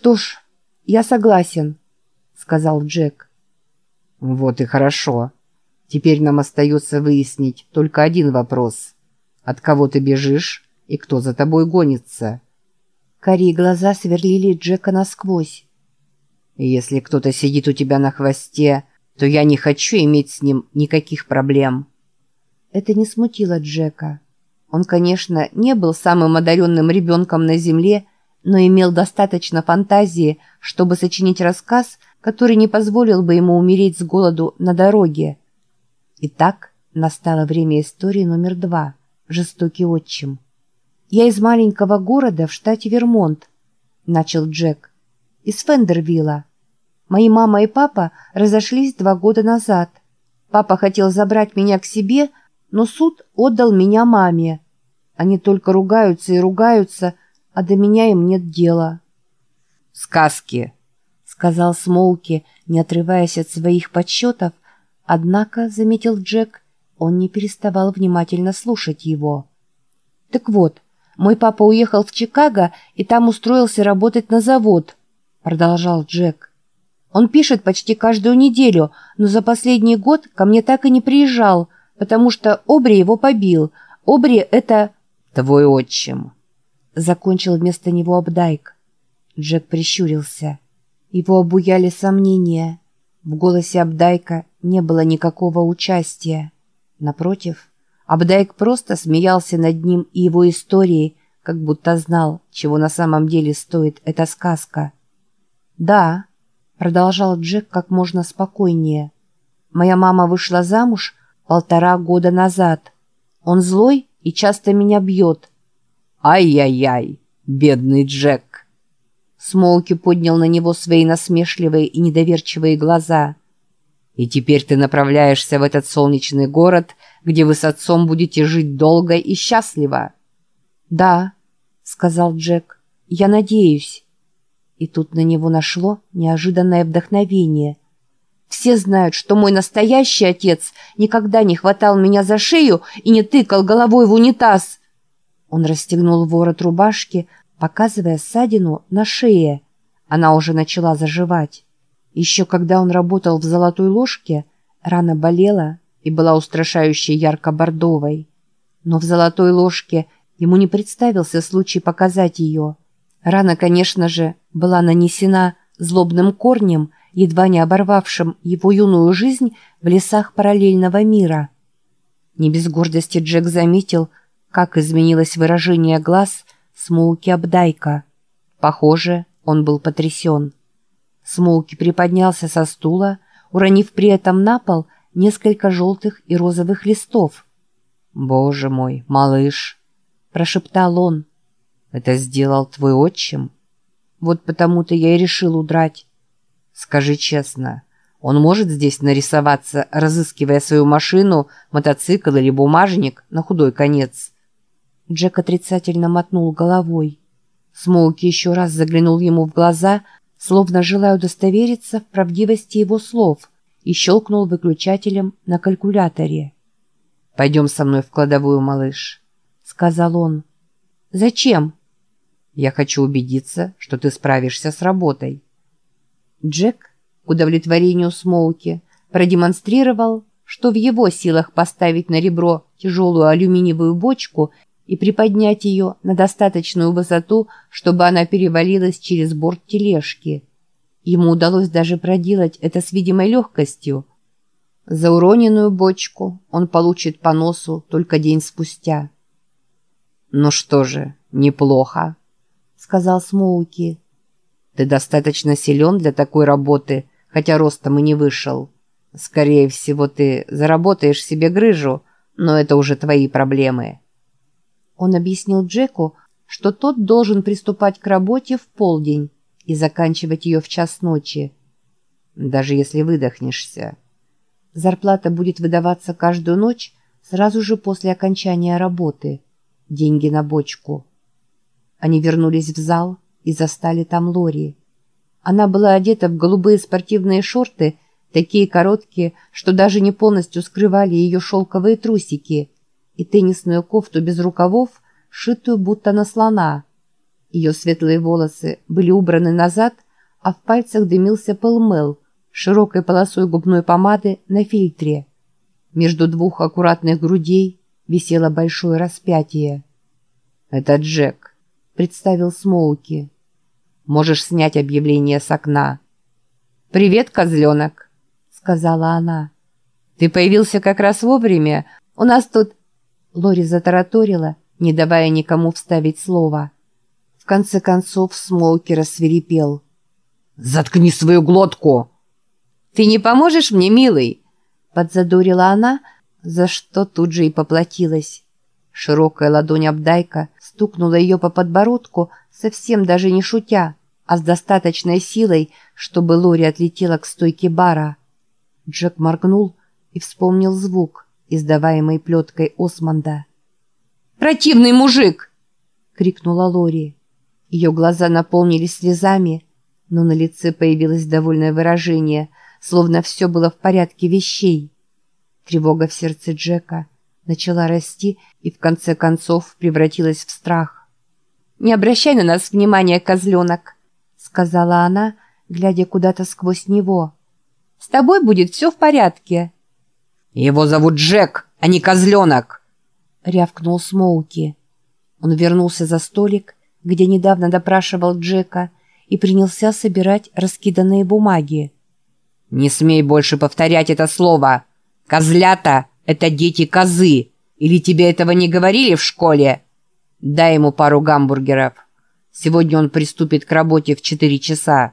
«Что ж, я согласен», — сказал Джек. «Вот и хорошо. Теперь нам остается выяснить только один вопрос. От кого ты бежишь и кто за тобой гонится?» Карие глаза сверлили Джека насквозь. «Если кто-то сидит у тебя на хвосте, то я не хочу иметь с ним никаких проблем». Это не смутило Джека. Он, конечно, не был самым одаренным ребенком на Земле, но имел достаточно фантазии, чтобы сочинить рассказ, который не позволил бы ему умереть с голоду на дороге. Итак, настало время истории номер два «Жестокий отчим». «Я из маленького города в штате Вермонт», — начал Джек, — «из Фендервилла. Мои мама и папа разошлись два года назад. Папа хотел забрать меня к себе, но суд отдал меня маме. Они только ругаются и ругаются, а до меня им нет дела». «Сказки», — сказал Смолки, не отрываясь от своих подсчетов, однако, заметил Джек, он не переставал внимательно слушать его. «Так вот, мой папа уехал в Чикаго и там устроился работать на завод», — продолжал Джек. «Он пишет почти каждую неделю, но за последний год ко мне так и не приезжал, потому что Обри его побил. Обри — это...» «Твой отчим», — закончил вместо него Абдайк. Джек прищурился. Его обуяли сомнения. В голосе Абдайка не было никакого участия. Напротив, Абдайк просто смеялся над ним и его историей, как будто знал, чего на самом деле стоит эта сказка. «Да», — продолжал Джек как можно спокойнее, — «моя мама вышла замуж полтора года назад. Он злой и часто меня бьет, «Ай-яй-яй, бедный Джек!» Смолки поднял на него свои насмешливые и недоверчивые глаза. «И теперь ты направляешься в этот солнечный город, где вы с отцом будете жить долго и счастливо?» «Да», — сказал Джек, — «я надеюсь». И тут на него нашло неожиданное вдохновение. «Все знают, что мой настоящий отец никогда не хватал меня за шею и не тыкал головой в унитаз». Он расстегнул ворот рубашки, показывая ссадину на шее. Она уже начала заживать. Еще когда он работал в «Золотой ложке», рана болела и была устрашающе ярко-бордовой. Но в «Золотой ложке» ему не представился случай показать ее. Рана, конечно же, была нанесена злобным корнем, едва не оборвавшим его юную жизнь в лесах параллельного мира. Не без гордости Джек заметил, как изменилось выражение глаз Смолки Абдайка. Похоже, он был потрясен. Смолки приподнялся со стула, уронив при этом на пол несколько желтых и розовых листов. «Боже мой, малыш!» – прошептал он. «Это сделал твой отчим? Вот потому-то я и решил удрать. Скажи честно, он может здесь нарисоваться, разыскивая свою машину, мотоцикл или бумажник на худой конец?» Джек отрицательно мотнул головой. Смолки еще раз заглянул ему в глаза, словно желая удостовериться в правдивости его слов, и щелкнул выключателем на калькуляторе. «Пойдем со мной в кладовую, малыш», — сказал он. «Зачем?» «Я хочу убедиться, что ты справишься с работой». Джек, к удовлетворению Смолки, продемонстрировал, что в его силах поставить на ребро тяжелую алюминиевую бочку и приподнять ее на достаточную высоту, чтобы она перевалилась через борт тележки. Ему удалось даже проделать это с видимой легкостью. За уроненную бочку он получит по носу только день спустя. «Ну что же, неплохо», — сказал Смоуки. «Ты достаточно силен для такой работы, хотя ростом и не вышел. Скорее всего, ты заработаешь себе грыжу, но это уже твои проблемы». Он объяснил Джеку, что тот должен приступать к работе в полдень и заканчивать ее в час ночи. Даже если выдохнешься. Зарплата будет выдаваться каждую ночь сразу же после окончания работы. Деньги на бочку. Они вернулись в зал и застали там Лори. Она была одета в голубые спортивные шорты, такие короткие, что даже не полностью скрывали ее шелковые трусики – и теннисную кофту без рукавов, шитую будто на слона. Ее светлые волосы были убраны назад, а в пальцах дымился пылмел, широкой полосой губной помады на фильтре. Между двух аккуратных грудей висело большое распятие. «Это Джек», — представил Смоуки. «Можешь снять объявление с окна». «Привет, козленок», — сказала она. «Ты появился как раз вовремя. У нас тут...» Лори затараторила, не давая никому вставить слово. В конце концов Смоуки рассверепел. «Заткни свою глотку!» «Ты не поможешь мне, милый?» Подзадорила она, за что тут же и поплатилась. Широкая ладонь Абдайка стукнула ее по подбородку, совсем даже не шутя, а с достаточной силой, чтобы Лори отлетела к стойке бара. Джек моргнул и вспомнил звук, издаваемый плеткой Османда. «Противный мужик!» — крикнула Лори. Ее глаза наполнились слезами, но на лице появилось довольное выражение — словно все было в порядке вещей. Тревога в сердце Джека начала расти и в конце концов превратилась в страх. «Не обращай на нас внимания, козленок», — сказала она, глядя куда-то сквозь него. «С тобой будет все в порядке». «Его зовут Джек, а не козленок», — рявкнул Смоуки. Он вернулся за столик, где недавно допрашивал Джека, и принялся собирать раскиданные бумаги. «Не смей больше повторять это слово! Козлята — это дети козы! Или тебе этого не говорили в школе? Дай ему пару гамбургеров. Сегодня он приступит к работе в четыре часа».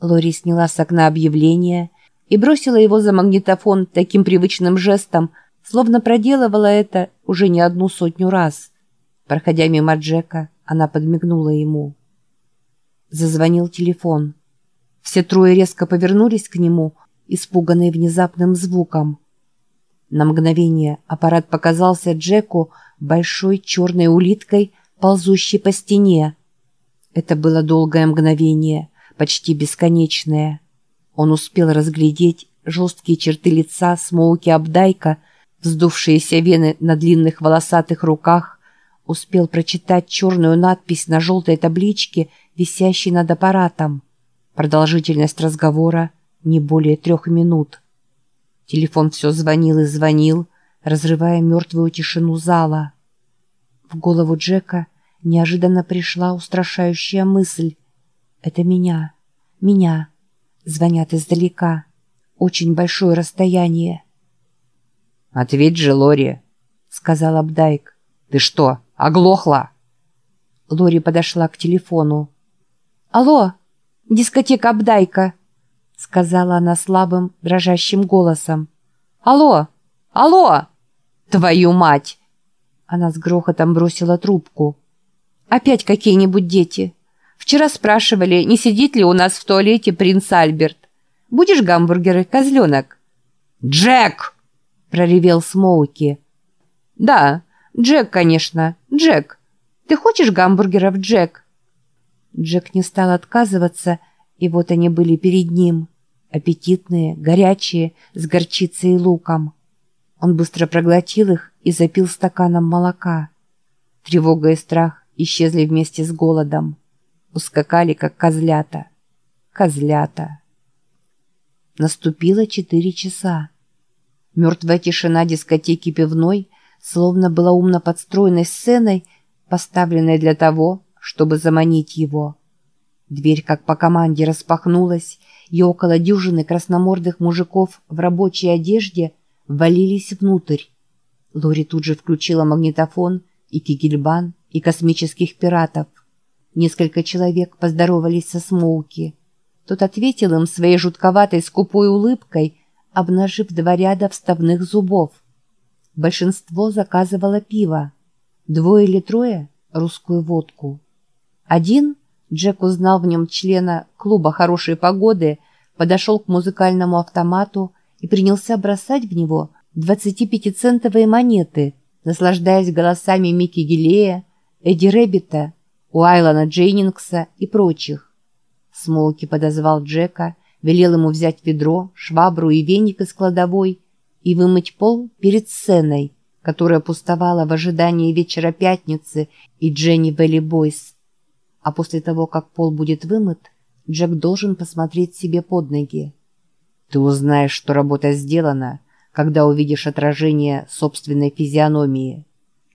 Лори сняла с окна объявление и бросила его за магнитофон таким привычным жестом, словно проделывала это уже не одну сотню раз. Проходя мимо Джека, она подмигнула ему. Зазвонил телефон. Все трое резко повернулись к нему, испуганные внезапным звуком. На мгновение аппарат показался Джеку большой черной улиткой, ползущей по стене. Это было долгое мгновение, почти бесконечное. Он успел разглядеть жесткие черты лица Смоуки Абдайка, вздувшиеся вены на длинных волосатых руках, успел прочитать черную надпись на желтой табличке, висящей над аппаратом. Продолжительность разговора не более трех минут. Телефон все звонил и звонил, разрывая мертвую тишину зала. В голову Джека неожиданно пришла устрашающая мысль. «Это меня, меня!» Звонят издалека. Очень большое расстояние. «Ответь же, Лори!» — сказал Абдайк. «Ты что, оглохла?» Лори подошла к телефону. «Алло!» дискотека Абдайка», — сказала она слабым, дрожащим голосом. «Алло! Алло! Твою мать!» Она с грохотом бросила трубку. «Опять какие-нибудь дети. Вчера спрашивали, не сидит ли у нас в туалете принц Альберт. Будешь гамбургеры, козленок?» «Джек!» — проревел Смоуки. «Да, Джек, конечно, Джек. Ты хочешь гамбургеров, Джек?» Джек не стал отказываться, и вот они были перед ним. Аппетитные, горячие, с горчицей и луком. Он быстро проглотил их и запил стаканом молока. Тревога и страх исчезли вместе с голодом. Ускакали, как козлята. Козлята. Наступило четыре часа. Мертвая тишина дискотеки пивной словно была умно подстроенной сценой, поставленной для того, чтобы заманить его. Дверь, как по команде, распахнулась, и около дюжины красномордых мужиков в рабочей одежде ввалились внутрь. Лори тут же включила магнитофон и кигельбан, и космических пиратов. Несколько человек поздоровались со Смоуки. Тот ответил им своей жутковатой скупой улыбкой, обнажив два ряда вставных зубов. Большинство заказывало пиво. Двое или трое — русскую водку. Один, Джек узнал в нем члена клуба хорошей погоды, подошел к музыкальному автомату и принялся бросать в него 25-центовые монеты, наслаждаясь голосами Микки Гилея, Эдди Рэббита, Уайлана Джейнингса и прочих. Смолки подозвал Джека, велел ему взять ведро, швабру и веник из кладовой и вымыть пол перед сценой, которая пустовала в ожидании вечера пятницы и Дженни Белли Бойс. а после того, как пол будет вымыт, Джек должен посмотреть себе под ноги. Ты узнаешь, что работа сделана, когда увидишь отражение собственной физиономии.